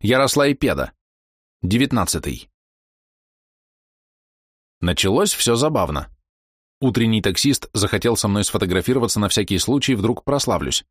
Ярослайпеда. Девятнадцатый. Началось все забавно. Утренний таксист захотел со мной сфотографироваться на всякий случай, вдруг прославлюсь.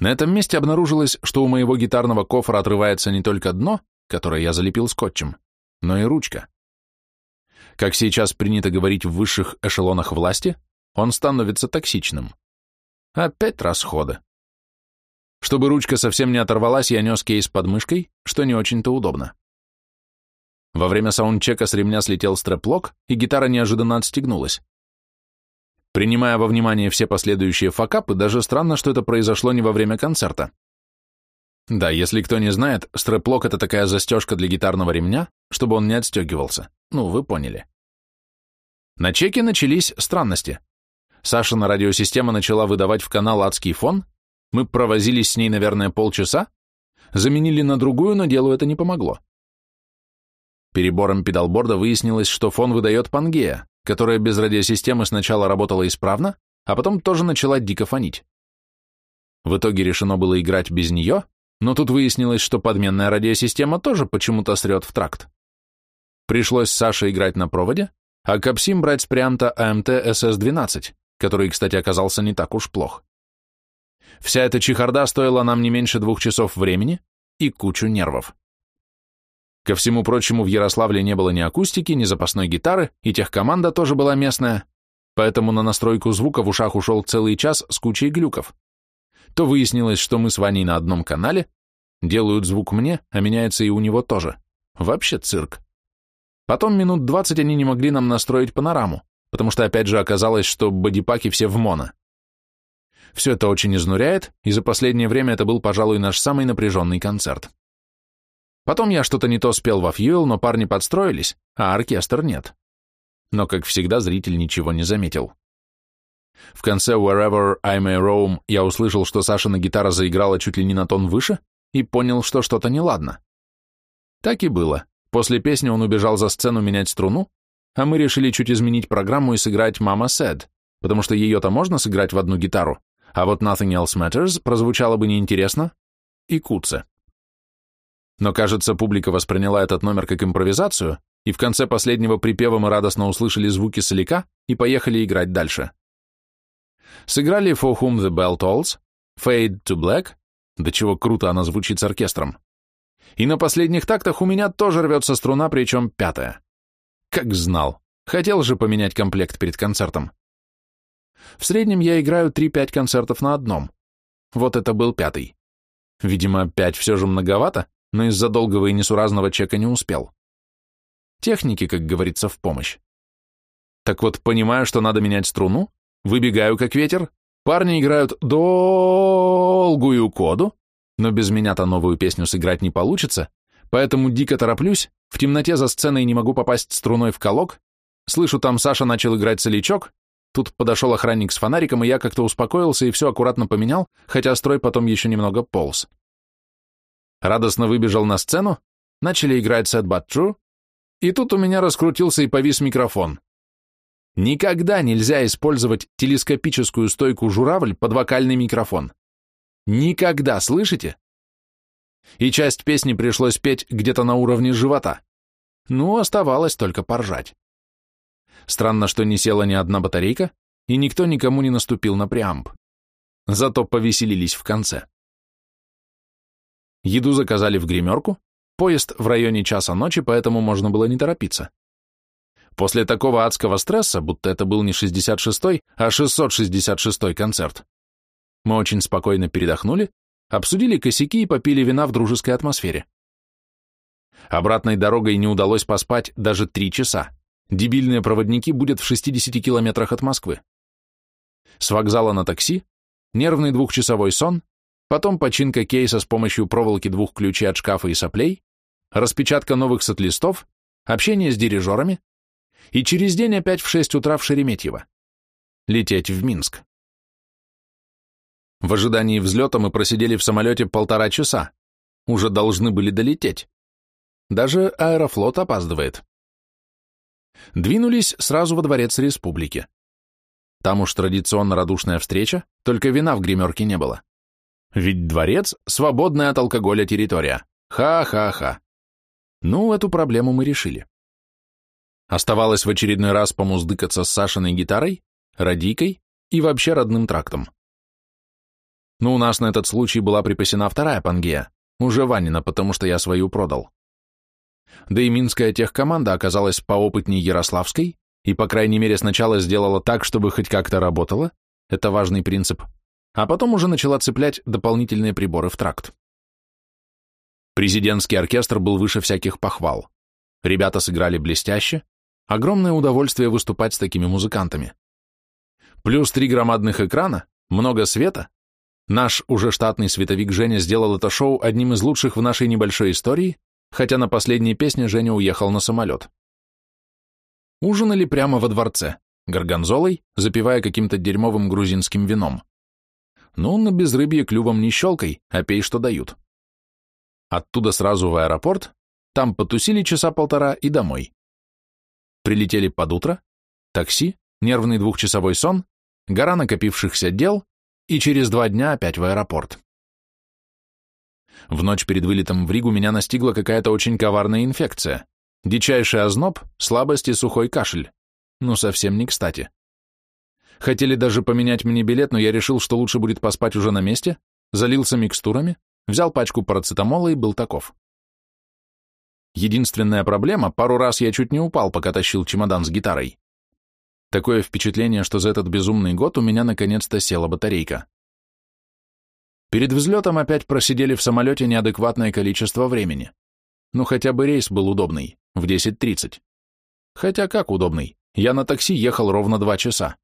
На этом месте обнаружилось, что у моего гитарного кофра отрывается не только дно, которое я залепил скотчем, но и ручка. Как сейчас принято говорить в высших эшелонах власти, он становится токсичным. Опять расходы. Чтобы ручка совсем не оторвалась, я нес кейс под мышкой, что не очень-то удобно. Во время саундчека с ремня слетел стреплок, и гитара неожиданно отстегнулась. Принимая во внимание все последующие факапы, даже странно, что это произошло не во время концерта. Да, если кто не знает, стреплок — это такая застежка для гитарного ремня, чтобы он не отстегивался. Ну, вы поняли. На чеке начались странности. Саша на радиосистема начала выдавать в канал адский фон, мы провозились с ней, наверное, полчаса, заменили на другую, но делу это не помогло. Перебором педалборда выяснилось, что фон выдает Пангея, которая без радиосистемы сначала работала исправно, а потом тоже начала дико фонить. В итоге решено было играть без нее, но тут выяснилось, что подменная радиосистема тоже почему-то срет в тракт. Пришлось Саше играть на проводе, а Капсим брать с преамта АМТ СС-12, который, кстати, оказался не так уж плох. Вся эта чехарда стоила нам не меньше двух часов времени и кучу нервов. Ко всему прочему, в Ярославле не было ни акустики, ни запасной гитары, и техкоманда тоже была местная, поэтому на настройку звука в ушах ушел целый час с кучей глюков. То выяснилось, что мы с Ваней на одном канале, делают звук мне, а меняется и у него тоже. Вообще цирк. Потом минут двадцать они не могли нам настроить панораму, потому что опять же оказалось, что бодипаки все в моно. Все это очень изнуряет, и за последнее время это был, пожалуй, наш самый напряженный концерт. Потом я что-то не то спел во фьюэл, но парни подстроились, а оркестр нет. Но, как всегда, зритель ничего не заметил. В конце «Wherever I May Roam» я услышал, что Сашина гитара заиграла чуть ли не на тон выше, и понял, что что-то неладно. Так и было. После песни он убежал за сцену менять струну, а мы решили чуть изменить программу и сыграть «Mama Said», потому что ее-то можно сыграть в одну гитару, а вот «Nothing Else Matters» прозвучало бы неинтересно и куце. Но, кажется, публика восприняла этот номер как импровизацию, и в конце последнего припева мы радостно услышали звуки соляка и поехали играть дальше. Сыграли «For Whom the Bell Tolls», «Fade to Black», до чего круто она звучит с оркестром. И на последних тактах у меня тоже рвется струна, причем пятая. Как знал. Хотел же поменять комплект перед концертом. В среднем я играю 3-5 концертов на одном. Вот это был пятый. Видимо, пять все же многовато, но из-за долгого и несуразного чека не успел. Техники, как говорится, в помощь. Так вот, понимаю, что надо менять струну, выбегаю как ветер, парни играют долгую коду, но без меня-то новую песню сыграть не получится, поэтому дико тороплюсь, в темноте за сценой не могу попасть струной в колок, слышу, там Саша начал играть солячок, тут подошел охранник с фонариком, и я как-то успокоился и все аккуратно поменял, хотя строй потом еще немного полз радостно выбежал на сцену, начали играть Sad But True, и тут у меня раскрутился и повис микрофон. Никогда нельзя использовать телескопическую стойку журавль под вокальный микрофон. Никогда, слышите? И часть песни пришлось петь где-то на уровне живота. Ну, оставалось только поржать. Странно, что не села ни одна батарейка, и никто никому не наступил на преамп. Зато повеселились в конце. Еду заказали в гримерку, поезд в районе часа ночи, поэтому можно было не торопиться. После такого адского стресса, будто это был не 66-й, а 666-й концерт, мы очень спокойно передохнули, обсудили косяки и попили вина в дружеской атмосфере. Обратной дорогой не удалось поспать даже три часа. Дебильные проводники будет в 60 километрах от Москвы. С вокзала на такси, нервный двухчасовой сон, потом починка кейса с помощью проволоки двух ключей от шкафа и соплей, распечатка новых сет-листов, общение с дирижерами, и через день опять в 6 утра в Шереметьево. Лететь в Минск. В ожидании взлета мы просидели в самолете полтора часа. Уже должны были долететь. Даже аэрофлот опаздывает. Двинулись сразу во дворец республики. Там уж традиционно радушная встреча, только вина в гримерке не было. Ведь дворец – свободная от алкоголя территория. Ха-ха-ха. Ну, эту проблему мы решили. Оставалось в очередной раз помуздыкаться с Сашиной гитарой, радийкой и вообще родным трактом. Но у нас на этот случай была припасена вторая пангея, уже Ванина, потому что я свою продал. Да и минская техкоманда оказалась поопытнее Ярославской и, по крайней мере, сначала сделала так, чтобы хоть как-то работало, это важный принцип, а потом уже начала цеплять дополнительные приборы в тракт. Президентский оркестр был выше всяких похвал. Ребята сыграли блестяще, огромное удовольствие выступать с такими музыкантами. Плюс три громадных экрана, много света, Наш уже штатный световик Женя сделал это шоу одним из лучших в нашей небольшой истории, хотя на последней песне Женя уехал на самолет. Ужинали прямо во дворце, горгонзолой, запивая каким-то дерьмовым грузинским вином. Ну, на безрыбье клювом не щелкай, а пей, что дают. Оттуда сразу в аэропорт, там потусили часа полтора и домой. Прилетели под утро, такси, нервный двухчасовой сон, гора накопившихся дел, и через два дня опять в аэропорт. В ночь перед вылетом в Ригу меня настигла какая-то очень коварная инфекция. Дичайший озноб, слабость и сухой кашель. Ну, совсем не кстати. Хотели даже поменять мне билет, но я решил, что лучше будет поспать уже на месте, залился микстурами, взял пачку парацетамола и был таков. Единственная проблема, пару раз я чуть не упал, пока тащил чемодан с гитарой. Такое впечатление, что за этот безумный год у меня наконец-то села батарейка. Перед взлетом опять просидели в самолете неадекватное количество времени. Ну хотя бы рейс был удобный, в 10.30. Хотя как удобный, я на такси ехал ровно два часа.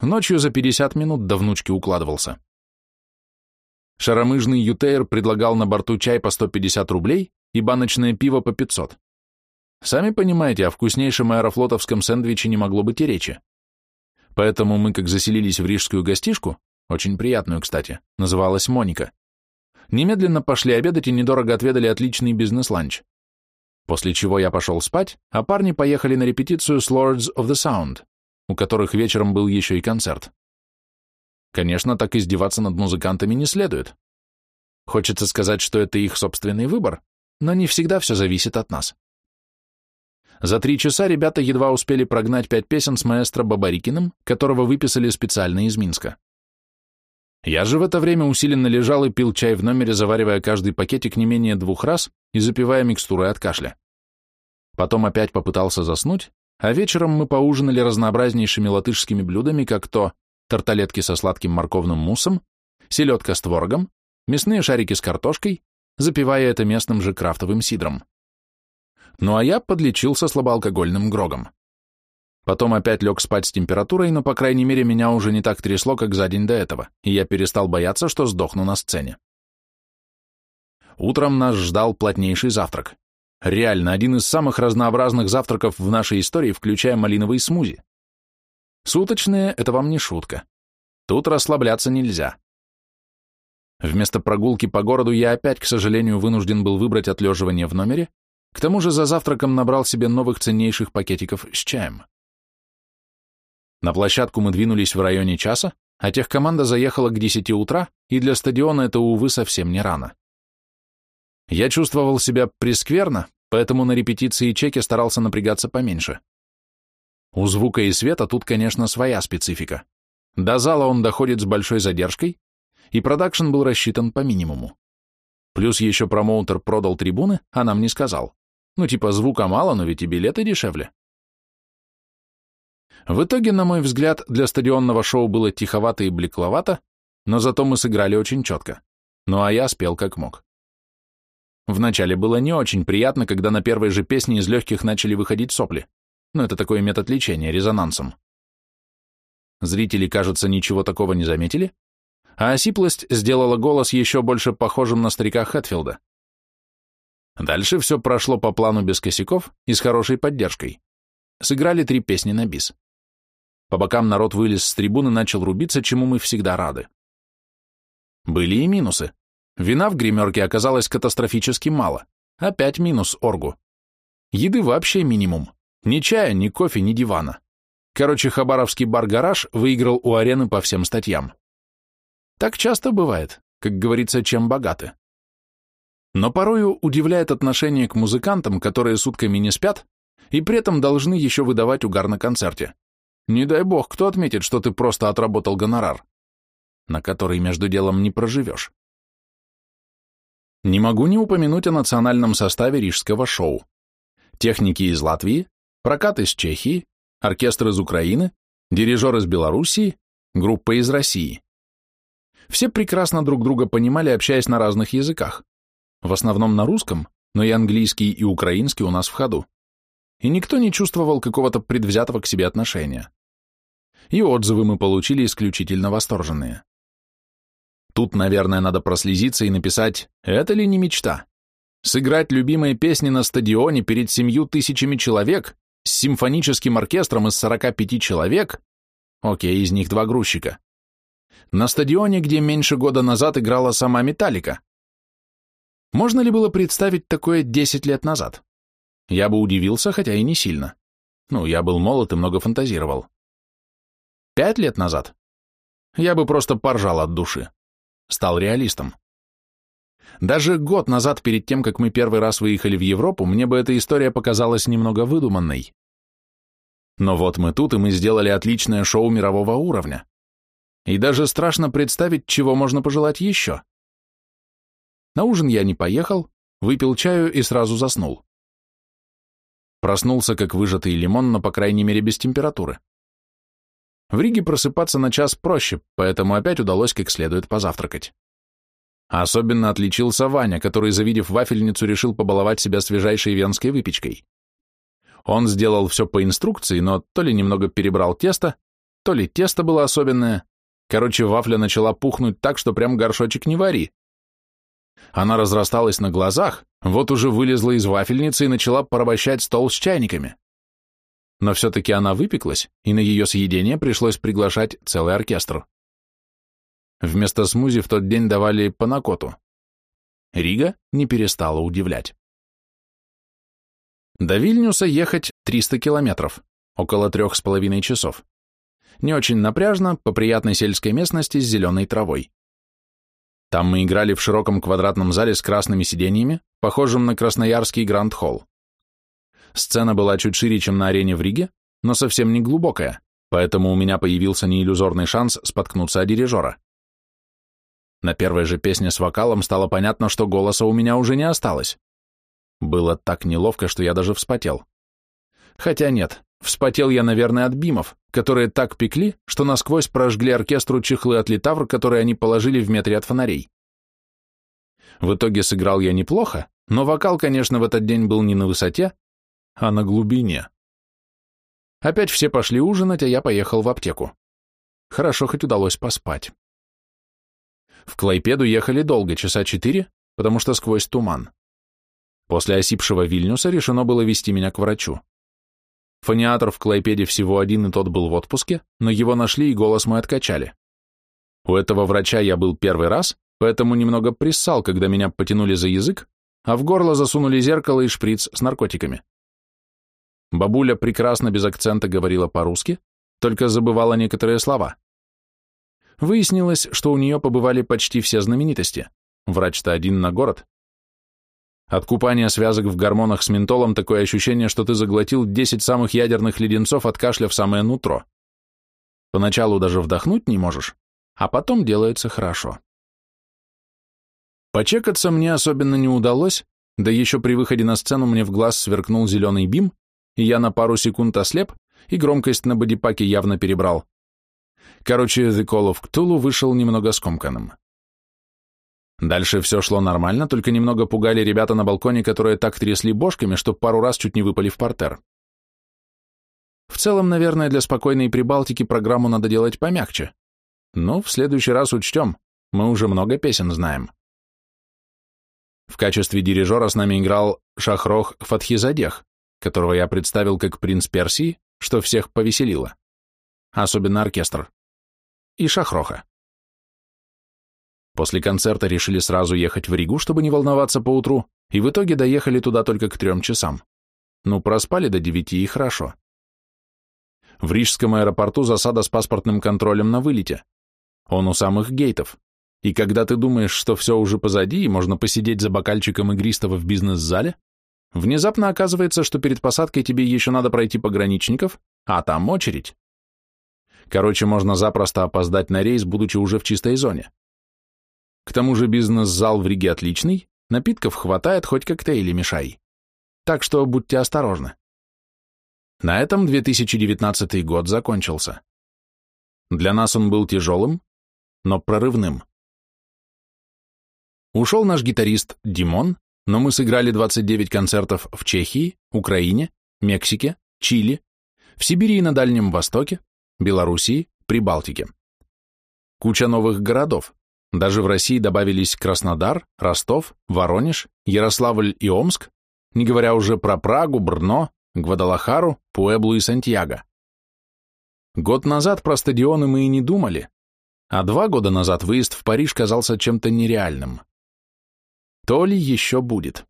Ночью за 50 минут до внучки укладывался. Шаромыжный ютейр предлагал на борту чай по 150 рублей и баночное пиво по 500. Сами понимаете, о вкуснейшем аэрофлотовском сэндвиче не могло быть и речи. Поэтому мы, как заселились в рижскую гостишку, очень приятную, кстати, называлась Моника, немедленно пошли обедать и недорого отведали отличный бизнес-ланч. После чего я пошел спать, а парни поехали на репетицию с Lords of the Sound, у которых вечером был еще и концерт. Конечно, так издеваться над музыкантами не следует. Хочется сказать, что это их собственный выбор, но не всегда все зависит от нас. За три часа ребята едва успели прогнать пять песен с маэстро Бабарикиным, которого выписали специально из Минска. Я же в это время усиленно лежал и пил чай в номере, заваривая каждый пакетик не менее двух раз и запивая микстурой от кашля. Потом опять попытался заснуть, а вечером мы поужинали разнообразнейшими латышскими блюдами, как то тарталетки со сладким морковным муссом, селедка с творогом, мясные шарики с картошкой, запивая это местным же крафтовым сидром. Ну а я подлечился слабоалкогольным грогом. Потом опять лег спать с температурой, но, по крайней мере, меня уже не так трясло, как за день до этого, и я перестал бояться, что сдохну на сцене. Утром нас ждал плотнейший завтрак. Реально, один из самых разнообразных завтраков в нашей истории, включая малиновый смузи. Суточные — это вам не шутка. Тут расслабляться нельзя. Вместо прогулки по городу я опять, к сожалению, вынужден был выбрать отлеживание в номере, к тому же за завтраком набрал себе новых ценнейших пакетиков с чаем. На площадку мы двинулись в районе часа, а техкоманда заехала к 10 утра, и для стадиона это, увы, совсем не рано. Я чувствовал себя прескверно, поэтому на репетиции чеки старался напрягаться поменьше. У звука и света тут, конечно, своя специфика. До зала он доходит с большой задержкой, и продакшн был рассчитан по минимуму. Плюс еще промоутер продал трибуны, а нам не сказал. Ну, типа, звука мало, но ведь и билеты дешевле. В итоге, на мой взгляд, для стадионного шоу было тиховато и блекловато, но зато мы сыграли очень четко. Ну а я спел как мог. Вначале было не очень приятно, когда на первой же песне из легких начали выходить сопли. Но это такой метод лечения, резонансом. Зрители, кажется, ничего такого не заметили, а осиплость сделала голос еще больше похожим на старика Хэтфилда. Дальше все прошло по плану без косяков и с хорошей поддержкой. Сыграли три песни на бис. По бокам народ вылез с трибуны начал рубиться, чему мы всегда рады. Были и минусы. Вина в гримерке оказалось катастрофически мало. Опять минус оргу. Еды вообще минимум. Ни чая, ни кофе, ни дивана. Короче, хабаровский бар-гараж выиграл у арены по всем статьям. Так часто бывает, как говорится, чем богаты. Но порою удивляет отношение к музыкантам, которые сутками не спят и при этом должны еще выдавать угар на концерте. Не дай бог, кто отметит, что ты просто отработал гонорар, на который между делом не проживешь. Не могу не упомянуть о национальном составе рижского шоу. Техники из Латвии, прокат из Чехии, оркестр из Украины, дирижер из Белоруссии, группа из России. Все прекрасно друг друга понимали, общаясь на разных языках. В основном на русском, но и английский и украинский у нас в ходу. И никто не чувствовал какого-то предвзятого к себе отношения. И отзывы мы получили исключительно восторженные. Тут, наверное, надо прослезиться и написать «Это ли не мечта?» Сыграть любимые песни на стадионе перед семью тысячами человек с симфоническим оркестром из 45 человек, окей, из них два грузчика, на стадионе, где меньше года назад играла сама Металлика. Можно ли было представить такое 10 лет назад? Я бы удивился, хотя и не сильно. Ну, я был молод и много фантазировал. Пять лет назад? Я бы просто поржал от души. Стал реалистом. Даже год назад, перед тем, как мы первый раз выехали в Европу, мне бы эта история показалась немного выдуманной. Но вот мы тут, и мы сделали отличное шоу мирового уровня. И даже страшно представить, чего можно пожелать еще. На ужин я не поехал, выпил чаю и сразу заснул. Проснулся, как выжатый лимон, но, по крайней мере, без температуры. В Риге просыпаться на час проще, поэтому опять удалось как следует позавтракать. особенно отличился Ваня, который, завидев вафельницу, решил побаловать себя свежайшей венской выпечкой. Он сделал все по инструкции, но то ли немного перебрал тесто, то ли тесто было особенное. Короче, вафля начала пухнуть так, что прям горшочек не вари. Она разрасталась на глазах, вот уже вылезла из вафельницы и начала порабощать стол с чайниками но все-таки она выпеклась, и на ее съедение пришлось приглашать целый оркестр. Вместо смузи в тот день давали панакоту. Рига не перестала удивлять. До Вильнюса ехать 300 километров, около трех с половиной часов. Не очень напряжно, по приятной сельской местности с зеленой травой. Там мы играли в широком квадратном зале с красными сиденьями, похожим на красноярский Гранд-холл. Сцена была чуть шире, чем на арене в Риге, но совсем не глубокая, поэтому у меня появился неиллюзорный шанс споткнуться о дирижера. На первой же песне с вокалом стало понятно, что голоса у меня уже не осталось. Было так неловко, что я даже вспотел. Хотя нет, вспотел я, наверное, от бимов, которые так пекли, что насквозь прожгли оркестру чехлы от литавр, которые они положили в метре от фонарей. В итоге сыграл я неплохо, но вокал, конечно, в этот день был не на высоте, а на глубине. Опять все пошли ужинать, а я поехал в аптеку. Хорошо, хоть удалось поспать. В Клайпеду ехали долго, часа четыре, потому что сквозь туман. После осипшего Вильнюса решено было вести меня к врачу. Фониатор в Клайпеде всего один, и тот был в отпуске, но его нашли и голос мой откачали. У этого врача я был первый раз, поэтому немного приссал, когда меня потянули за язык, а в горло засунули зеркало и шприц с наркотиками. Бабуля прекрасно без акцента говорила по-русски, только забывала некоторые слова. Выяснилось, что у нее побывали почти все знаменитости. Врач-то один на город. От купания связок в гормонах с ментолом такое ощущение, что ты заглотил 10 самых ядерных леденцов от кашля в самое нутро. Поначалу даже вдохнуть не можешь, а потом делается хорошо. Почекаться мне особенно не удалось, да еще при выходе на сцену мне в глаз сверкнул зеленый бим, я на пару секунд ослеп, и громкость на бодипаке явно перебрал. Короче, The Call of Cthulhu вышел немного скомканным. Дальше все шло нормально, только немного пугали ребята на балконе, которые так трясли бошками, что пару раз чуть не выпали в портер. В целом, наверное, для спокойной Прибалтики программу надо делать помягче. Но в следующий раз учтем, мы уже много песен знаем. В качестве дирижера с нами играл Шахрох Фатхизадех, которого я представил как принц Персии, что всех повеселило. Особенно оркестр. И Шахроха. После концерта решили сразу ехать в Ригу, чтобы не волноваться по утру, и в итоге доехали туда только к трем часам. Ну, проспали до девяти и хорошо. В Рижском аэропорту засада с паспортным контролем на вылете. Он у самых гейтов. И когда ты думаешь, что все уже позади и можно посидеть за бокальчиком игристого в бизнес-зале, внезапно оказывается, что перед посадкой тебе еще надо пройти пограничников, а там очередь. Короче, можно запросто опоздать на рейс, будучи уже в чистой зоне. К тому же бизнес-зал в Риге отличный, напитков хватает, хоть коктейли мешай. Так что будьте осторожны. На этом 2019 год закончился. Для нас он был тяжелым, но прорывным. Ушел наш гитарист Димон, но мы сыграли 29 концертов в Чехии, Украине, Мексике, Чили, в Сибири и на Дальнем Востоке, Белоруссии, Прибалтике. Куча новых городов. Даже в России добавились Краснодар, Ростов, Воронеж, Ярославль и Омск, не говоря уже про Прагу, Брно, Гвадалахару, Пуэблу и Сантьяго. Год назад про стадионы мы и не думали, а два года назад выезд в Париж казался чем-то нереальным. То ли еще будет.